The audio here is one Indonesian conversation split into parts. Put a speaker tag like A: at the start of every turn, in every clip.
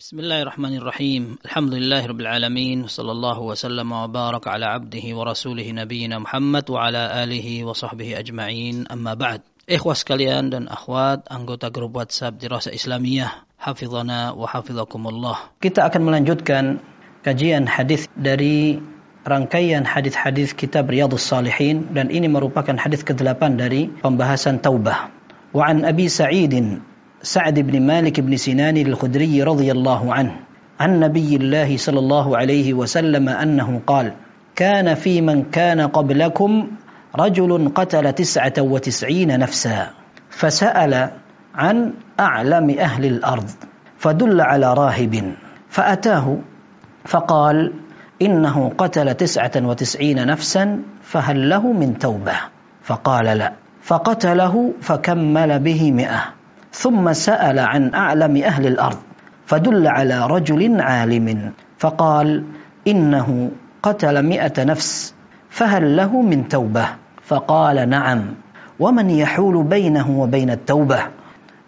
A: بسم الله الرحمن الرحيم الحمد لله رب العالمين صلى الله وسلم وبارك على عبده ورسوله نبينا محمد وعلى آله وصحبه أجمعين أما بعد Ikhwas sekalian dan akhwat anggota grup WhatsApp Dirasa Islamiyah Hafizana wa hafizakumullah Kita akan melanjutkan kajian hadis dari rangkaian hadis-hadis kitab Riyadhus Salihin dan ini merupakan hadis ke-8 dari pembahasan taubah. Wa an Abi Sa'id سعد بن مالك بن سنان الخدري رضي الله عنه عن نبي الله صلى الله عليه وسلم أنه قال كان في من كان قبلكم رجل قتل تسعة وتسعين نفسا فسأل عن أعلم أهل الأرض فدل على راهب فأتاه فقال إنه قتل تسعة وتسعين نفسا فهل له من توبة؟ فقال لا. فقتله فكمل به مئة. ثم سأل عن أعلم أهل الأرض فدل على رجل عالم فقال إنه قتل مئة نفس فهل له من توبة؟ فقال نعم. ومن يحول بينه وبين التوبة؟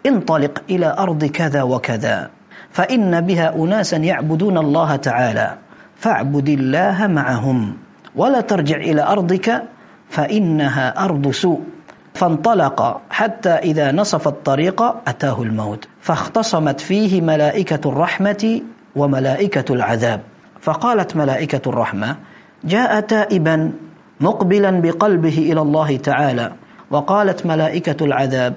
A: انطلق إلى أرض كذا وكذا فإن بها أناسا يعبدون الله تعالى فاعبد الله معهم ولا ترجع إلى أرضك فإنها أرض سوء. فانطلق حتى إذا نصف الطريق أتاه الموت فاختصمت فيه ملائكة الرحمة وملائكة العذاب. فقالت ملائكة الرحمة جاء تائبا مقبلا بقلبه إلى الله تعالى وقالت ملائكة العذاب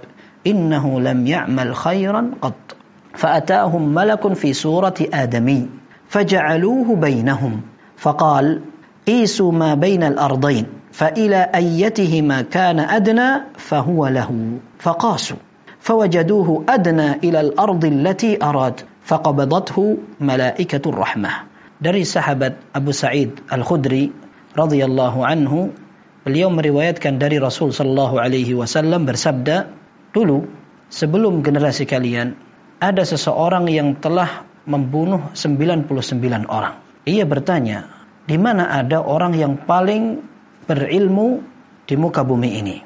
A: إنه لم يعمل خيرا قط. فأتاهم ملك في صورة آدمي فجعلوه بينهم. فقال قيسوا ما بين الأرضين. فإلى أيتهما كان أدنى فهو له فقاسوا فوجدوه أدنى إلى الأرض التي أراد فقبضته ملائكة الرحمة dari sahabat Abu Sa'id Al-Khudri radhiyallahu anhu beliau meriwayatkan dari Rasul sallallahu alaihi wasallam bersabda dulu sebelum generasi kalian ada seseorang yang telah membunuh 99 orang ia bertanya di mana ada orang yang paling berilmu di muka bumi ini.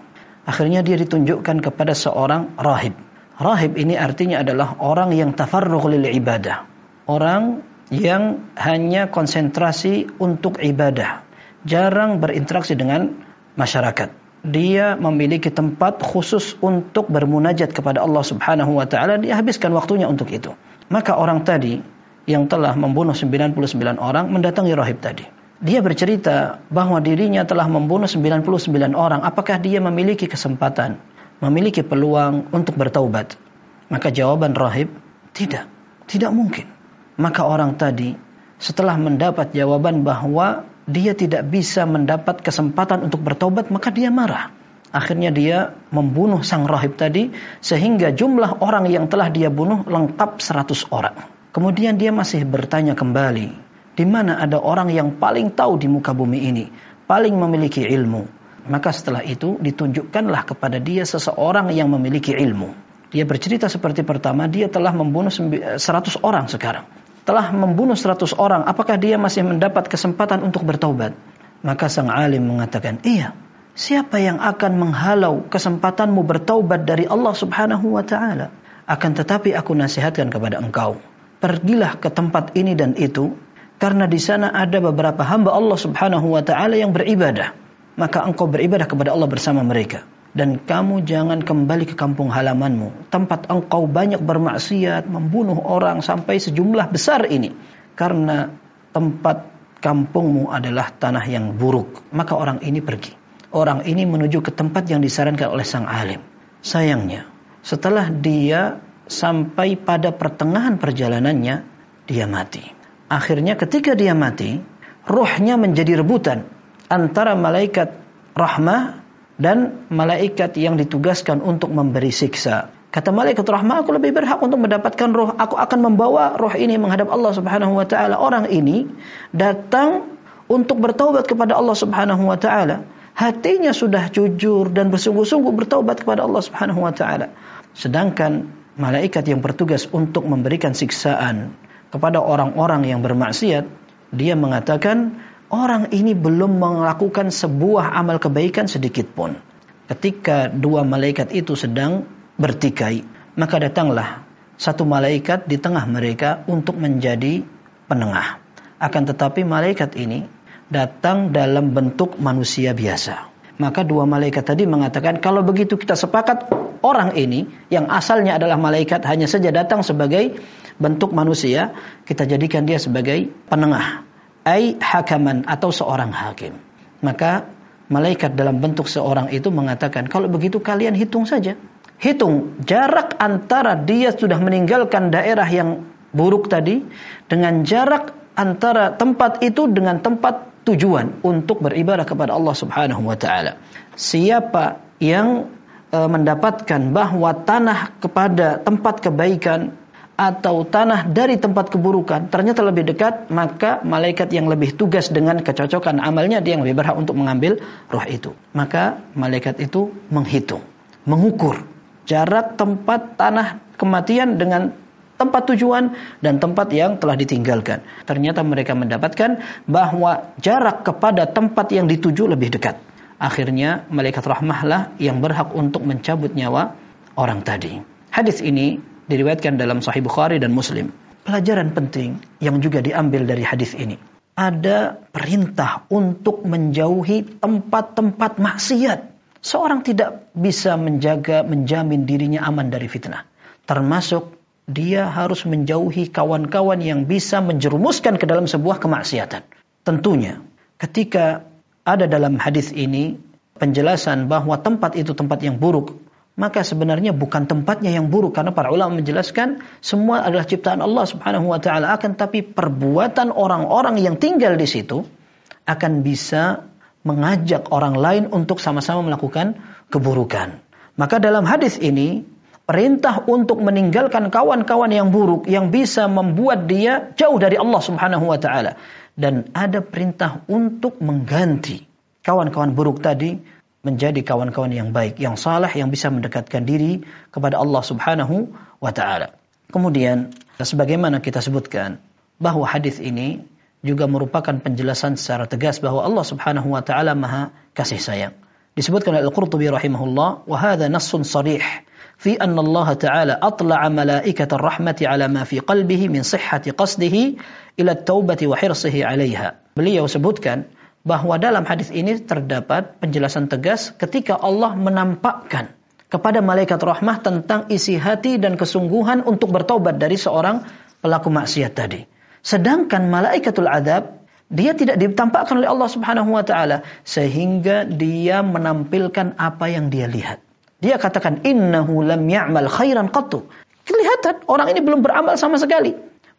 A: Akhirnya dia ditunjukkan kepada seorang rahib. Rahib ini artinya adalah orang yang tafarruq lil ibadah. Orang yang hanya konsentrasi untuk ibadah. Jarang berinteraksi dengan masyarakat. Dia memiliki tempat khusus untuk bermunajat kepada Allah Subhanahu wa taala, dia habiskan waktunya untuk itu. Maka orang tadi yang telah membunuh 99 orang mendatangi rahib tadi. Dia bercerita bahwa dirinya telah membunuh 99 orang. Apakah dia memiliki kesempatan, memiliki peluang untuk bertaubat? Maka jawaban rahib, tidak. Tidak mungkin. Maka orang tadi setelah mendapat jawaban bahwa dia tidak bisa mendapat kesempatan untuk bertobat, maka dia marah. Akhirnya dia membunuh sang rahib tadi sehingga jumlah orang yang telah dia bunuh lengkap 100 orang. Kemudian dia masih bertanya kembali, di mana ada orang yang paling tahu di muka bumi ini, paling memiliki ilmu. Maka setelah itu ditunjukkanlah kepada dia seseorang yang memiliki ilmu. Dia bercerita seperti pertama, dia telah membunuh 100 orang sekarang. Telah membunuh 100 orang, apakah dia masih mendapat kesempatan untuk bertaubat? Maka sang alim mengatakan, iya. Siapa yang akan menghalau kesempatanmu bertaubat dari Allah subhanahu wa ta'ala? Akan tetapi aku nasihatkan kepada engkau. Pergilah ke tempat ini dan itu karena di sana ada beberapa hamba Allah Subhanahu wa taala yang beribadah. Maka engkau beribadah kepada Allah bersama mereka dan kamu jangan kembali ke kampung halamanmu, tempat engkau banyak bermaksiat, membunuh orang sampai sejumlah besar ini. Karena tempat kampungmu adalah tanah yang buruk, maka orang ini pergi. Orang ini menuju ke tempat yang disarankan oleh sang alim. Sayangnya, setelah dia sampai pada pertengahan perjalanannya, dia mati. Akhirnya ketika dia mati, rohnya menjadi rebutan antara malaikat rahmah dan malaikat yang ditugaskan untuk memberi siksa. Kata malaikat rahmah, aku lebih berhak untuk mendapatkan roh. Aku akan membawa roh ini menghadap Allah Subhanahu wa taala. Orang ini datang untuk bertaubat kepada Allah Subhanahu wa taala. Hatinya sudah jujur dan bersungguh-sungguh bertaubat kepada Allah Subhanahu wa taala. Sedangkan malaikat yang bertugas untuk memberikan siksaan kepada orang-orang yang bermaksiat, dia mengatakan orang ini belum melakukan sebuah amal kebaikan sedikit pun. Ketika dua malaikat itu sedang bertikai, maka datanglah
B: satu malaikat di tengah mereka untuk menjadi penengah. Akan tetapi malaikat ini datang dalam bentuk manusia biasa. Maka dua malaikat tadi mengatakan kalau begitu kita sepakat orang ini yang asalnya adalah malaikat hanya saja datang sebagai bentuk manusia, kita jadikan dia sebagai penengah. Ai hakaman atau seorang hakim. Maka malaikat dalam bentuk seorang itu mengatakan, kalau begitu kalian hitung saja. Hitung jarak antara dia sudah meninggalkan daerah yang buruk tadi dengan jarak antara tempat itu dengan tempat tujuan untuk beribadah kepada Allah Subhanahu wa taala. Siapa yang e, mendapatkan bahwa tanah kepada tempat kebaikan atau tanah dari tempat keburukan ternyata lebih dekat, maka malaikat yang lebih tugas dengan kecocokan amalnya dia yang lebih berhak untuk mengambil roh itu. Maka malaikat itu menghitung, mengukur jarak tempat tanah kematian dengan tempat tujuan dan tempat yang telah ditinggalkan. Ternyata mereka mendapatkan bahwa jarak kepada tempat yang dituju lebih dekat. Akhirnya malaikat rahmahlah yang berhak untuk mencabut nyawa orang tadi. Hadis ini diriwayatkan dalam Sahih Bukhari dan Muslim. Pelajaran penting yang juga diambil dari hadis ini. Ada perintah untuk menjauhi tempat-tempat maksiat. Seorang tidak bisa menjaga, menjamin dirinya aman dari fitnah. Termasuk dia harus menjauhi kawan-kawan yang bisa menjerumuskan ke dalam sebuah kemaksiatan. Tentunya ketika ada dalam hadis ini penjelasan bahwa tempat itu tempat yang buruk, maka sebenarnya bukan tempatnya yang buruk karena para ulama menjelaskan semua adalah ciptaan Allah Subhanahu wa taala akan tapi perbuatan orang-orang yang tinggal di situ akan bisa mengajak orang lain untuk sama-sama melakukan keburukan. Maka dalam hadis ini perintah untuk meninggalkan kawan-kawan yang buruk yang bisa membuat dia jauh dari Allah Subhanahu wa taala dan ada perintah untuk mengganti kawan-kawan buruk tadi menjadi kawan-kawan yang baik, yang salah, yang bisa mendekatkan diri kepada Allah Subhanahu wa taala. Kemudian sebagaimana kita sebutkan bahwa hadis ini juga merupakan penjelasan secara tegas bahwa Allah Subhanahu wa taala Maha kasih sayang. Disebutkan oleh Al-Qurtubi rahimahullah, "Wa hadha nassun sharih fi anna Allah taala atla'a malaikat ar-rahmati ala ma fi qalbihi min sihhati qasdihi ila at-taubati wa hirsihi 'alayha." Beliau sebutkan bahwa dalam hadis ini terdapat penjelasan tegas ketika Allah menampakkan kepada malaikat rahmah tentang isi hati dan kesungguhan untuk bertobat dari seorang pelaku maksiat tadi. Sedangkan malaikatul adab dia tidak ditampakkan oleh Allah Subhanahu wa taala sehingga dia menampilkan apa yang dia lihat. Dia katakan innahu lam ya'mal khairan qattu. Kelihatan orang ini belum beramal sama sekali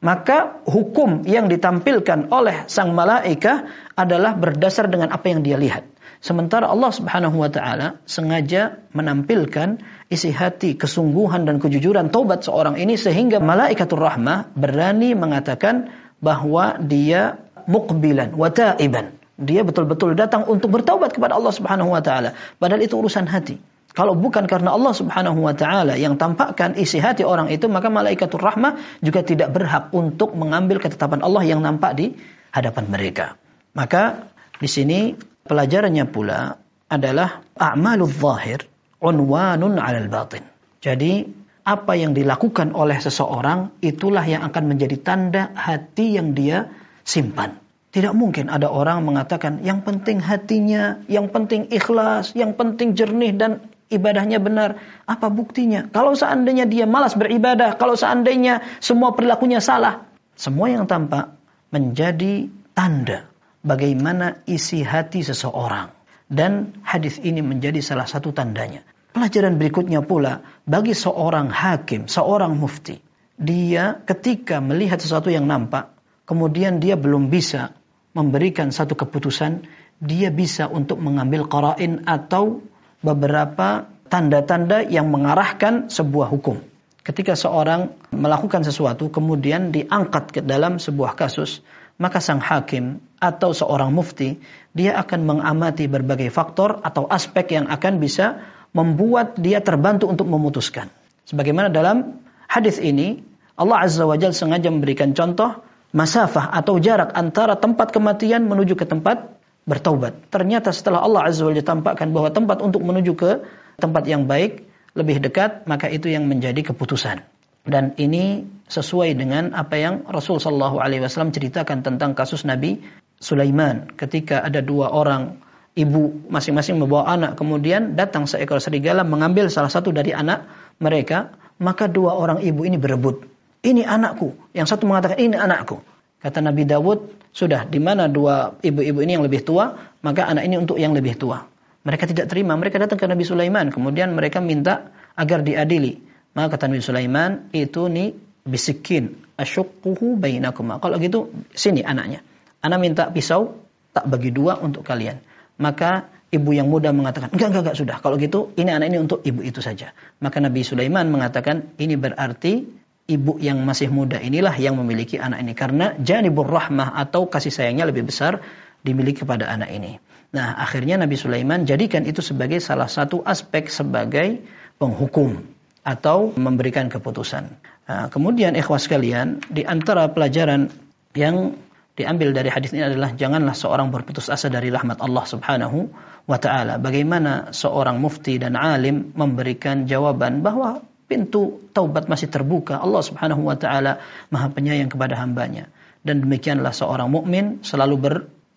B: maka hukum yang ditampilkan oleh sang malaikat adalah berdasar dengan apa yang dia lihat. Sementara Allah Subhanahu wa taala sengaja menampilkan isi hati kesungguhan dan kejujuran taubat seorang ini sehingga malaikatur rahmah berani mengatakan bahwa dia muqbilan wa taiban. Dia betul-betul datang untuk bertaubat kepada Allah Subhanahu wa taala. Padahal itu urusan hati. Kalau bukan karena Allah Subhanahu wa taala yang tampakkan isi hati orang itu, maka malaikatul rahmah juga tidak berhak untuk mengambil ketetapan Allah yang nampak di hadapan mereka. Maka di sini pelajarannya pula adalah a'malul zahir unwanun 'alal batin. Jadi apa yang dilakukan oleh seseorang itulah yang akan menjadi tanda hati yang dia simpan. Tidak mungkin ada orang mengatakan yang penting hatinya, yang penting ikhlas, yang penting jernih dan ibadahnya benar. Apa buktinya? Kalau seandainya dia malas beribadah, kalau seandainya semua perilakunya salah, semua yang tampak menjadi tanda bagaimana isi hati seseorang. Dan hadis ini menjadi salah satu tandanya. Pelajaran berikutnya pula bagi seorang hakim, seorang mufti, dia ketika melihat sesuatu yang nampak, kemudian dia belum bisa memberikan satu keputusan, dia bisa untuk mengambil qarain atau beberapa tanda-tanda yang mengarahkan sebuah hukum. Ketika seorang melakukan sesuatu kemudian diangkat ke dalam sebuah kasus, maka sang hakim atau seorang mufti dia akan mengamati berbagai faktor atau aspek yang akan bisa membuat dia terbantu untuk memutuskan. Sebagaimana dalam hadis ini Allah Azza wa Jalla sengaja memberikan contoh masafah atau jarak antara tempat kematian menuju ke tempat bertaubat. Ternyata setelah Allah Azza wa Jalla tampakkan bahwa tempat untuk menuju ke tempat yang baik lebih dekat, maka itu yang menjadi keputusan. Dan ini sesuai dengan apa yang Rasul Shallallahu Alaihi Wasallam ceritakan tentang kasus Nabi Sulaiman ketika ada dua orang ibu masing-masing membawa anak kemudian datang seekor serigala mengambil salah satu dari anak mereka maka dua orang ibu ini berebut ini anakku yang satu mengatakan ini anakku kata Nabi Dawud sudah di mana dua ibu-ibu ini yang lebih tua maka anak ini untuk yang lebih tua. Mereka tidak terima. Mereka datang ke Nabi Sulaiman. Kemudian mereka minta agar diadili. Maka kata Nabi Sulaiman itu nih bisikin asyukkuhu bainakuma. Kalau gitu sini anaknya. Anak minta pisau tak bagi dua untuk kalian. Maka ibu yang muda mengatakan, enggak, enggak, enggak, sudah. Kalau gitu, ini anak ini untuk ibu itu saja. Maka Nabi Sulaiman mengatakan, ini berarti ibu yang masih muda inilah yang memiliki anak ini. Karena janibur rahmah atau kasih sayangnya lebih besar dimiliki kepada anak ini. Nah, akhirnya Nabi Sulaiman jadikan itu sebagai salah satu aspek sebagai penghukum atau memberikan keputusan. Nah, kemudian ikhwas sekalian, di antara pelajaran yang diambil dari hadis ini adalah janganlah seorang berputus asa dari rahmat Allah Subhanahu wa taala. Bagaimana seorang mufti dan alim memberikan jawaban bahwa pintu taubat masih terbuka. Allah Subhanahu wa taala Maha Penyayang kepada hambanya. Dan demikianlah seorang mukmin selalu ber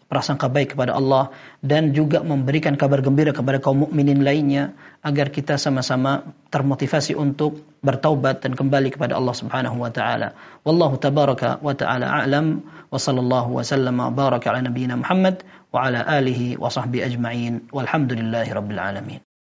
B: prasangka baik kepada Allah dan juga memberikan kabar gembira kepada kaum mukminin lainnya agar kita sama-sama termotivasi untuk bertaubat dan kembali kepada Allah Subhanahu wa taala. Wallahu tabaraka wa taala a'lam wa sallallahu wa sallama baraka ala nabiyyina Muhammad wa ala alihi wa sahbihi ajma'in walhamdulillahi rabbil alamin.